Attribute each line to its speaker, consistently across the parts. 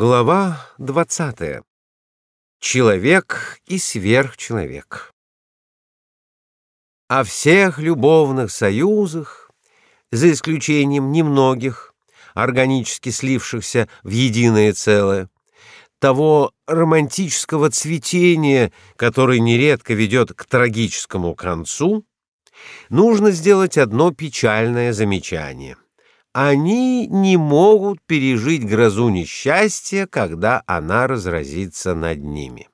Speaker 1: Глава 20. Человек и сверхчеловек. О всех любовных союзах, за исключением немногих, органически слившихся в единое целое, того романтического цветения, который нередко ведет к трагическому концу, нужно сделать одно печальное замечание — они не могут пережить грозу несчастья, когда она разразится над ними.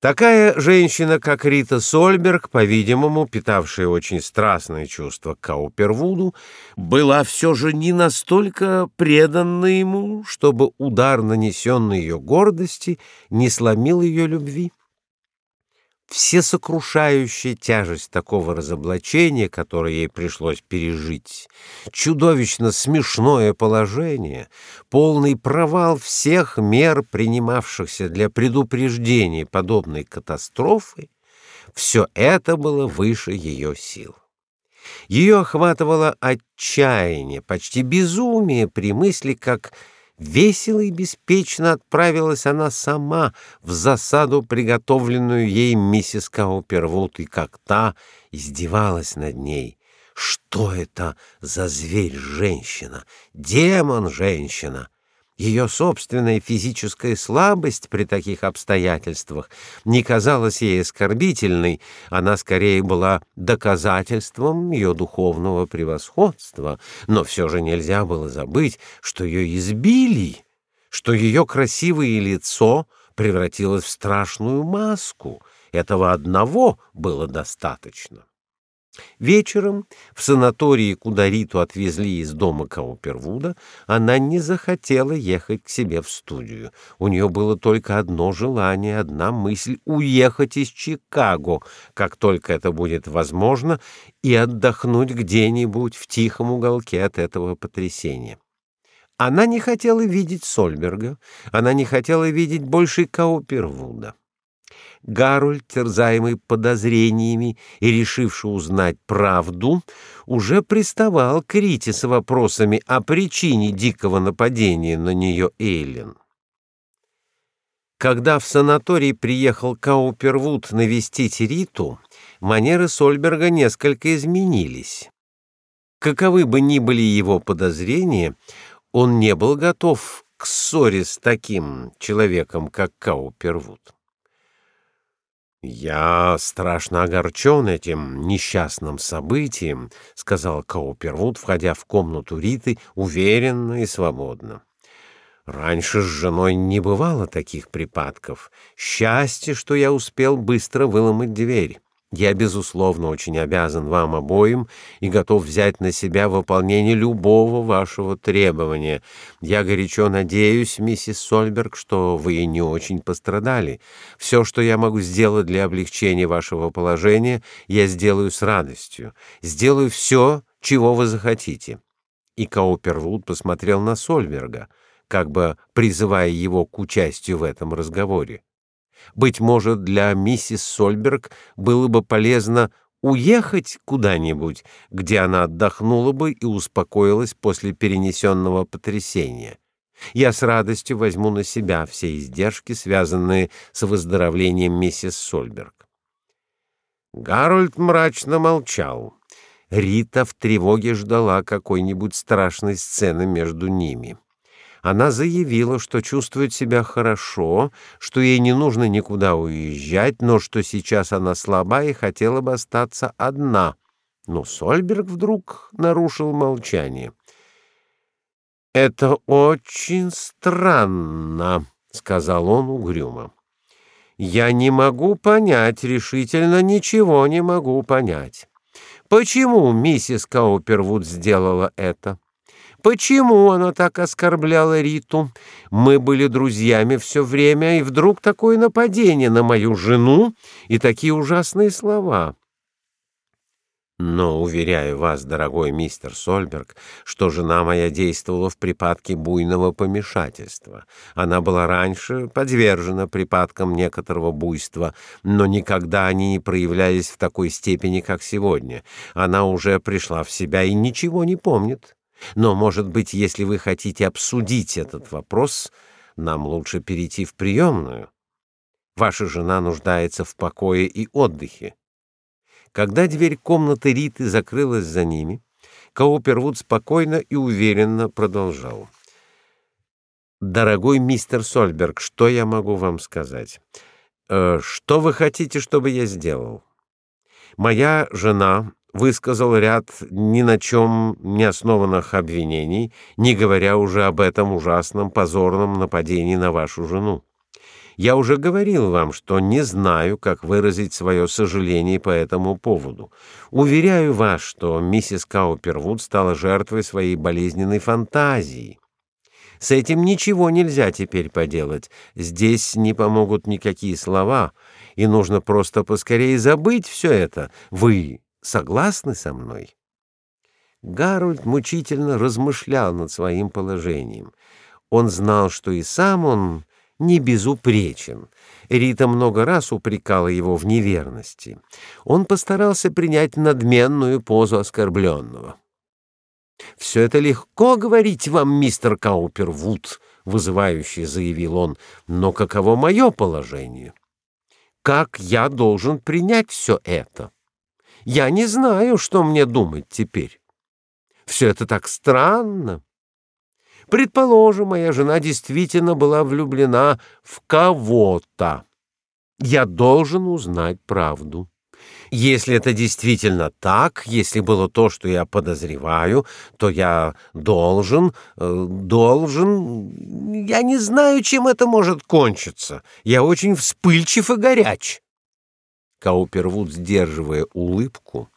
Speaker 1: Такая женщина, как Рита Сольберг, по-видимому, питавшая очень страстное чувство к Каупервуду, была все же не настолько преданна ему, чтобы удар, нанесенный ее гордости, не сломил ее любви всесокрушающая тяжесть такого разоблачения, которое ей пришлось пережить, чудовищно смешное положение, полный провал всех мер, принимавшихся для предупреждения подобной катастрофы, все это было выше ее сил. Ее охватывало отчаяние, почти безумие при мысли, как Весело и беспечно отправилась она сама в засаду, приготовленную ей миссис Каупервуд, и как та издевалась над ней. Что это за зверь-женщина? Демон-женщина! Ее собственная физическая слабость при таких обстоятельствах не казалась ей оскорбительной, она скорее была доказательством ее духовного превосходства, но все же нельзя было забыть, что ее избили, что ее красивое лицо превратилось в страшную маску. Этого одного было достаточно. Вечером в санатории, куда Риту отвезли из дома Каупервуда, она не захотела ехать к себе в студию. У нее было только одно желание, одна мысль — уехать из Чикаго, как только это будет возможно, и отдохнуть где-нибудь в тихом уголке от этого потрясения. Она не хотела видеть Сольберга, она не хотела видеть больше Каупервуда. Гарольд, терзаемый подозрениями и решивший узнать правду, уже приставал к Рите с вопросами о причине дикого нападения на нее Эйлин. Когда в санаторий приехал Каупервуд навестить Риту, манеры Сольберга несколько изменились. Каковы бы ни были его подозрения, он не был готов к ссоре с таким человеком, как Каупервуд. «Я страшно огорчен этим несчастным событием», — сказал Каупервуд, входя в комнату Риты уверенно и свободно. «Раньше с женой не бывало таких припадков. Счастье, что я успел быстро выломать дверь». Я, безусловно, очень обязан вам обоим и готов взять на себя выполнение любого вашего требования. Я горячо надеюсь, миссис Сольберг, что вы не очень пострадали. Все, что я могу сделать для облегчения вашего положения, я сделаю с радостью. Сделаю все, чего вы захотите. И Каупервуд посмотрел на Сольберга, как бы призывая его к участию в этом разговоре. Быть может, для миссис Сольберг было бы полезно уехать куда-нибудь, где она отдохнула бы и успокоилась после перенесенного потрясения. Я с радостью возьму на себя все издержки, связанные с выздоровлением миссис Сольберг. Гарольд мрачно молчал. Рита в тревоге ждала какой-нибудь страшной сцены между ними. Она заявила, что чувствует себя хорошо, что ей не нужно никуда уезжать, но что сейчас она слаба и хотела бы остаться одна. Но Сольберг вдруг нарушил молчание. «Это очень странно», — сказал он угрюмо. «Я не могу понять, решительно ничего не могу понять. Почему миссис Каупервуд сделала это?» Почему она так оскорбляла Риту? Мы были друзьями все время, и вдруг такое нападение на мою жену и такие ужасные слова. Но, уверяю вас, дорогой мистер Сольберг, что жена моя действовала в припадке буйного помешательства. Она была раньше подвержена припадкам некоторого буйства, но никогда они не проявлялись в такой степени, как сегодня. Она уже пришла в себя и ничего не помнит. Но, может быть, если вы хотите обсудить этот вопрос, нам лучше перейти в приемную. Ваша жена нуждается в покое и отдыхе. Когда дверь комнаты Риты закрылась за ними, Каупервуд спокойно и уверенно продолжал. «Дорогой мистер Сольберг, что я могу вам сказать? Э, что вы хотите, чтобы я сделал? Моя жена высказал ряд ни на чем не основанных обвинений, не говоря уже об этом ужасном позорном нападении на вашу жену. Я уже говорил вам, что не знаю, как выразить свое сожаление по этому поводу. Уверяю вас, что миссис Каупервуд стала жертвой своей болезненной фантазии. С этим ничего нельзя теперь поделать. Здесь не помогут никакие слова, и нужно просто поскорее забыть все это. Вы согласны со мной? Гарольд мучительно размышлял над своим положением. Он знал, что и сам он не безупречен. Рита много раз упрекала его в неверности. Он постарался принять надменную позу оскорбленного. «Все это легко говорить вам, мистер Каупервуд», — вызывающе заявил он, — «но каково мое положение? Как я должен принять все это? Я не знаю, что мне думать теперь. Все это так странно. Предположим, моя жена действительно была влюблена в кого-то. Я должен узнать правду. Если это действительно так, если было то, что я подозреваю, то я должен, э, должен... Я не знаю, чем это может кончиться. Я очень вспыльчив и горяч. Каупервуд, сдерживая улыбку,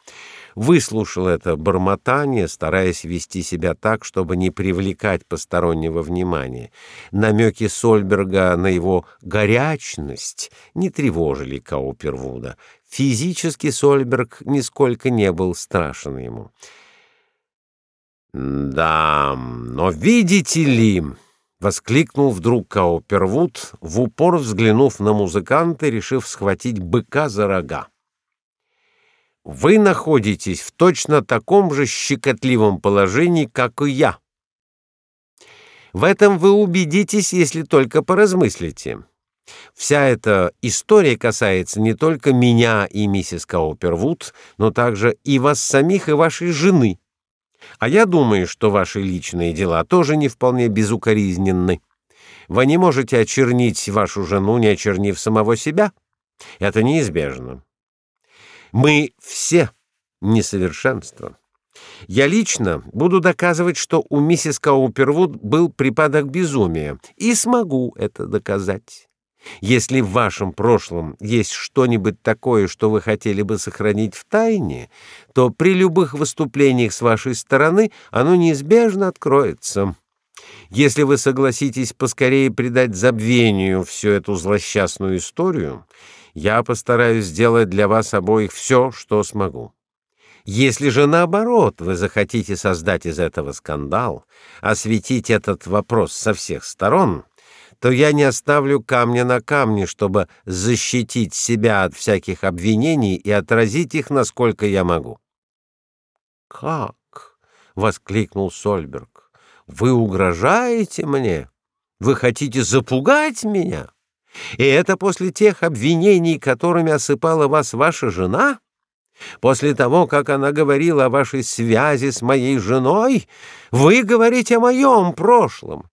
Speaker 1: выслушал это бормотание, стараясь вести себя так, чтобы не привлекать постороннего внимания. Намеки Сольберга на его горячность не тревожили Каупервуда. Физически Сольберг нисколько не был страшен ему. «Да, но видите ли...» — воскликнул вдруг Каупервуд, в упор взглянув на музыканта, решив схватить быка за рога вы находитесь в точно таком же щекотливом положении, как и я. В этом вы убедитесь, если только поразмыслите. Вся эта история касается не только меня и миссис Каупервуд, но также и вас самих и вашей жены. А я думаю, что ваши личные дела тоже не вполне безукоризненны. Вы не можете очернить вашу жену, не очернив самого себя. Это неизбежно. Мы все несовершенство. Я лично буду доказывать, что у миссис Каупервуд был припадок безумия, и смогу это доказать. Если в вашем прошлом есть что-нибудь такое, что вы хотели бы сохранить в тайне, то при любых выступлениях с вашей стороны оно неизбежно откроется. Если вы согласитесь поскорее предать забвению всю эту злосчастную историю, я постараюсь сделать для вас обоих все, что смогу. Если же наоборот вы захотите создать из этого скандал, осветить этот вопрос со всех сторон, то я не оставлю камня на камне, чтобы защитить себя от всяких обвинений и отразить их, насколько я могу. Как? воскликнул Сольберг. Вы угрожаете мне? Вы хотите запугать меня? И это после тех обвинений, которыми осыпала вас ваша жена? После того, как она говорила о вашей связи с моей женой, вы говорите о моем прошлом.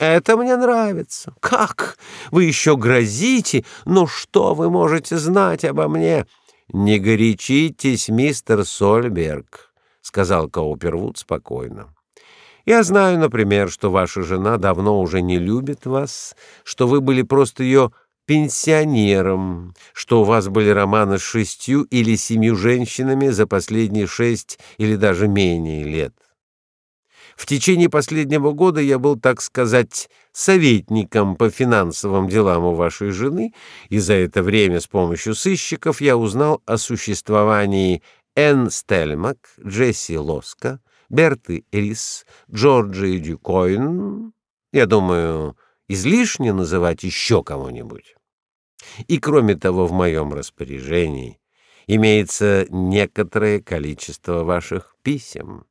Speaker 1: Это мне нравится. Как? Вы еще грозите? Ну что вы можете знать обо мне? Не горячитесь, мистер Сольберг, сказал Каупервуд спокойно. Я знаю, например, что ваша жена давно уже не любит вас, что вы были просто ее пенсионером, что у вас были романы с шестью или семью женщинами за последние шесть или даже менее лет. В течение последнего года я был, так сказать, советником по финансовым делам у вашей жены, и за это время с помощью сыщиков я узнал о существовании Энн Стельмак, Джесси Лоска, Берты Рис, Джорджи Дюкоин. Я думаю, излишне называть еще кого-нибудь. И кроме того, в моем распоряжении имеется некоторое количество ваших писем.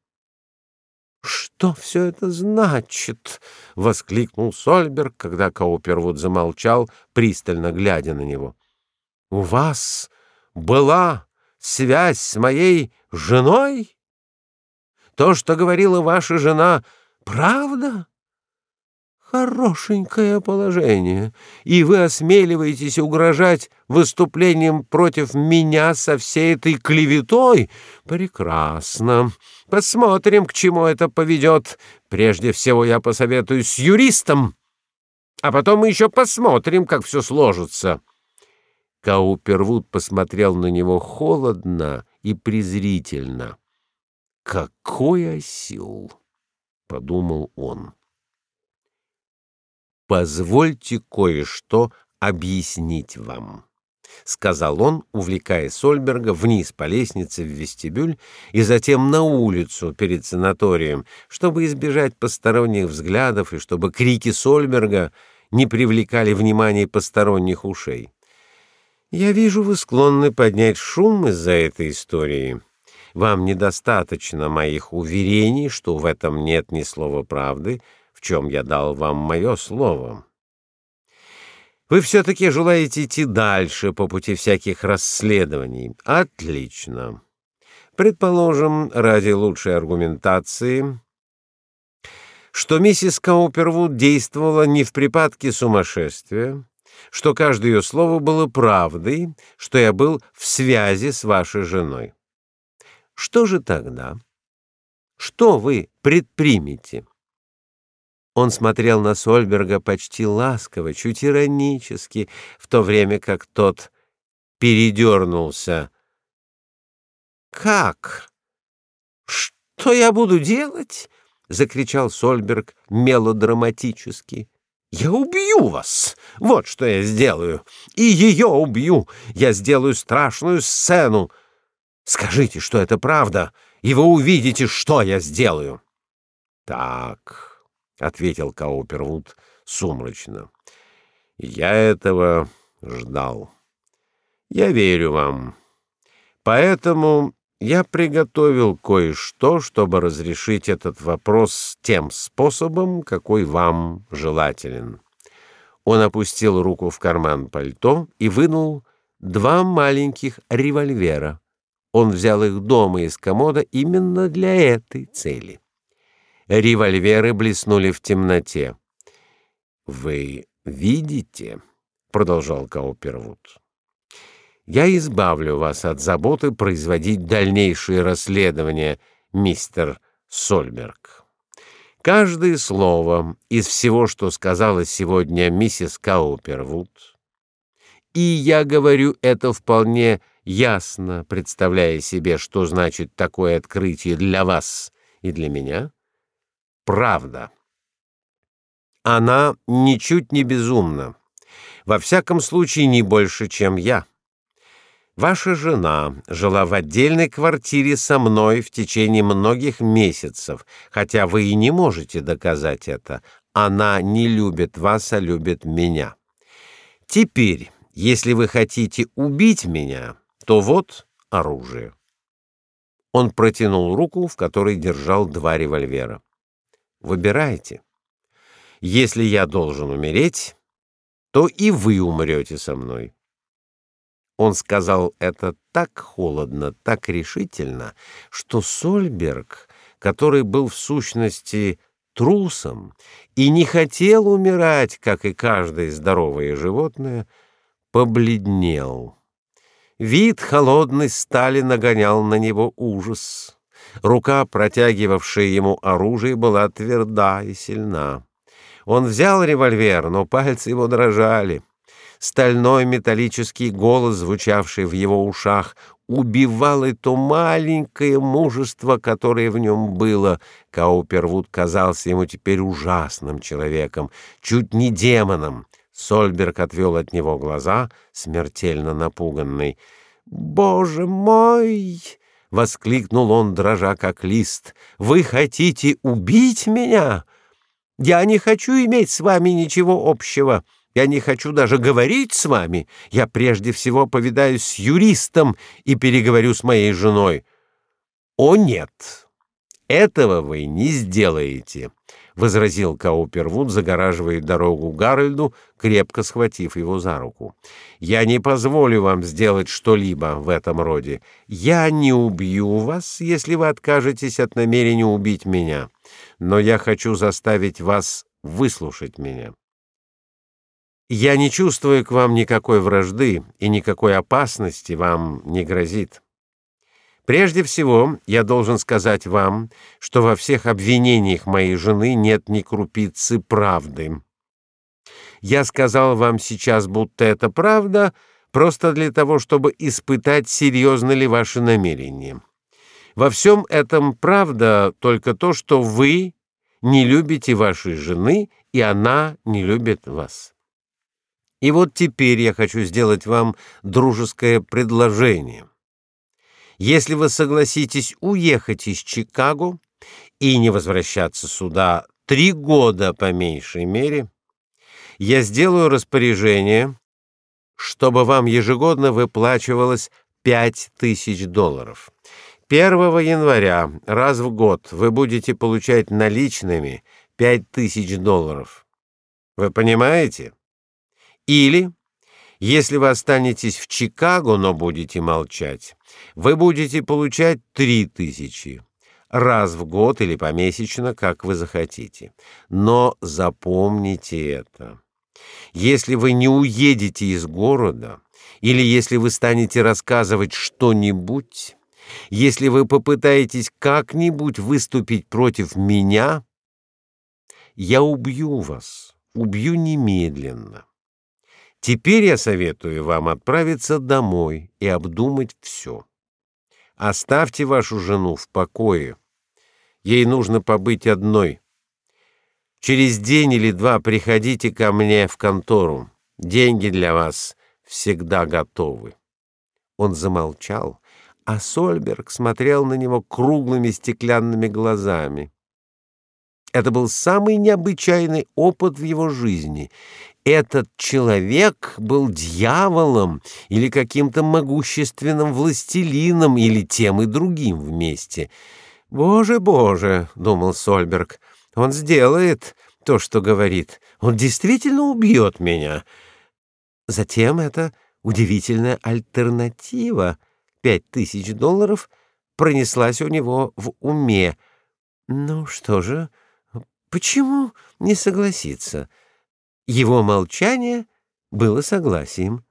Speaker 1: «Что все это значит?» — воскликнул Сольберг, когда Каупервуд замолчал, пристально глядя на него. «У вас была связь с моей женой? То, что говорила ваша жена, правда?» Хорошенькое положение, и вы осмеливаетесь угрожать выступлением против меня со всей этой клеветой? Прекрасно. Посмотрим, к чему это поведет. Прежде всего я посоветуюсь с юристом, а потом мы еще посмотрим, как все сложится. Каупервуд посмотрел на него холодно и презрительно. «Какой осел!» — подумал он. Позвольте кое-что объяснить вам, сказал он, увлекая Сольберга вниз по лестнице в вестибюль и затем на улицу перед санаторием, чтобы избежать посторонних взглядов и чтобы крики Сольберга не привлекали внимания посторонних ушей. Я вижу, вы склонны поднять шум из-за этой истории. Вам недостаточно моих уверений, что в этом нет ни слова правды, в чем я дал вам мое слово. Вы все-таки желаете идти дальше по пути всяких расследований. Отлично. Предположим, ради лучшей аргументации, что миссис Каупервуд действовала не в припадке сумасшествия, что каждое ее слово было правдой, что я был в связи с вашей женой. Что же тогда? Что вы предпримете? Он смотрел на Сольберга почти ласково, чуть иронически, в то время как тот передернулся. «Как? Что я буду делать?» — закричал Сольберг мелодраматически. «Я убью вас! Вот что я сделаю! И ее убью! Я сделаю страшную сцену! Скажите, что это правда, и вы увидите, что я сделаю!» «Так...» ответил Каупервуд сумрачно. Я этого ждал. Я верю вам. Поэтому я приготовил кое-что, чтобы разрешить этот вопрос тем способом, какой вам желателен. Он опустил руку в карман пальто и вынул два маленьких револьвера. Он взял их дома из комода именно для этой цели. Револьверы блеснули в темноте. «Вы видите?» — продолжал Каупервуд. «Я избавлю вас от заботы производить дальнейшие расследования, мистер Сольберг. Каждое слово из всего, что сказала сегодня миссис Каупервуд, и я говорю это вполне ясно, представляя себе, что значит такое открытие для вас и для меня, правда. Она ничуть не безумна. Во всяком случае, не больше, чем я. Ваша жена жила в отдельной квартире со мной в течение многих месяцев, хотя вы и не можете доказать это. Она не любит вас, а любит меня. Теперь, если вы хотите убить меня, то вот оружие. Он протянул руку, в которой держал два револьвера. Выбирайте. Если я должен умереть, то и вы умрете со мной. Он сказал это так холодно, так решительно, что Сольберг, который был в сущности трусом и не хотел умирать, как и каждое здоровое животное, побледнел. Вид холодной стали нагонял на него ужас. Рука, протягивавшая ему оружие, была тверда и сильна. Он взял револьвер, но пальцы его дрожали. Стальной металлический голос, звучавший в его ушах, убивал и то маленькое мужество, которое в нем было. Каупервуд казался ему теперь ужасным человеком, чуть не демоном. Сольберг отвел от него глаза, смертельно напуганный. «Боже мой!» — воскликнул он, дрожа как лист. «Вы хотите убить меня? Я не хочу иметь с вами ничего общего. Я не хочу даже говорить с вами. Я прежде всего повидаюсь с юристом и переговорю с моей женой». «О, нет! Этого вы не сделаете, возразил Каупервуд, загораживая дорогу Гарольду, крепко схватив его за руку. Я не позволю вам сделать что-либо в этом роде. Я не убью вас, если вы откажетесь от намерения убить меня, но я хочу заставить вас выслушать меня. Я не чувствую к вам никакой вражды, и никакой опасности вам не грозит. Прежде всего, я должен сказать вам, что во всех обвинениях моей жены нет ни крупицы правды. Я сказал вам сейчас, будто это правда, просто для того, чтобы испытать, серьезно ли ваши намерения. Во всем этом правда только то, что вы не любите вашей жены, и она не любит вас. И вот теперь я хочу сделать вам дружеское предложение. Если вы согласитесь уехать из Чикаго и не возвращаться сюда три года по меньшей мере, я сделаю распоряжение, чтобы вам ежегодно выплачивалось пять тысяч долларов. 1 января раз в год вы будете получать наличными пять тысяч долларов. Вы понимаете? Или если вы останетесь в Чикаго, но будете молчать, вы будете получать три тысячи раз в год или помесячно, как вы захотите. Но запомните это. Если вы не уедете из города, или если вы станете рассказывать что-нибудь, если вы попытаетесь как-нибудь выступить против меня, я убью вас, убью немедленно. Теперь я советую вам отправиться домой и обдумать все. Оставьте вашу жену в покое. Ей нужно побыть одной. Через день или два приходите ко мне в контору. Деньги для вас всегда готовы. Он замолчал, а Сольберг смотрел на него круглыми стеклянными глазами. Это был самый необычайный опыт в его жизни, этот человек был дьяволом или каким-то могущественным властелином или тем и другим вместе. Боже, боже, думал Сольберг. Он сделает то, что говорит. Он действительно убьет меня. Затем эта удивительная альтернатива пять тысяч долларов пронеслась у него в уме. Ну что же, почему не согласиться? Его молчание было согласием.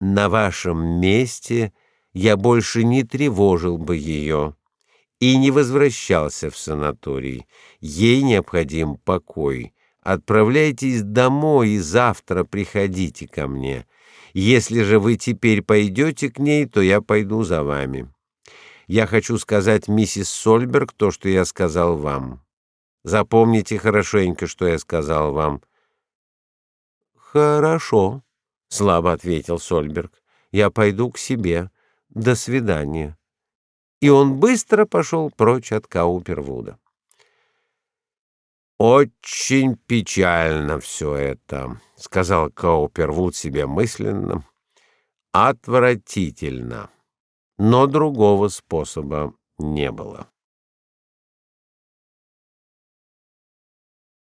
Speaker 1: На вашем месте я больше не тревожил бы ее и не возвращался в санаторий. Ей необходим покой. Отправляйтесь домой и завтра приходите ко мне. Если же вы теперь пойдете к ней, то я пойду за вами. Я хочу сказать миссис Сольберг то, что я сказал вам. Запомните хорошенько, что я сказал вам. Хорошо, слабо ответил Сольберг. Я пойду к себе. До свидания. И он быстро пошел прочь от Каупервуда. Очень печально все это, сказал Каупервуд себе мысленно. Отвратительно. Но другого способа не было.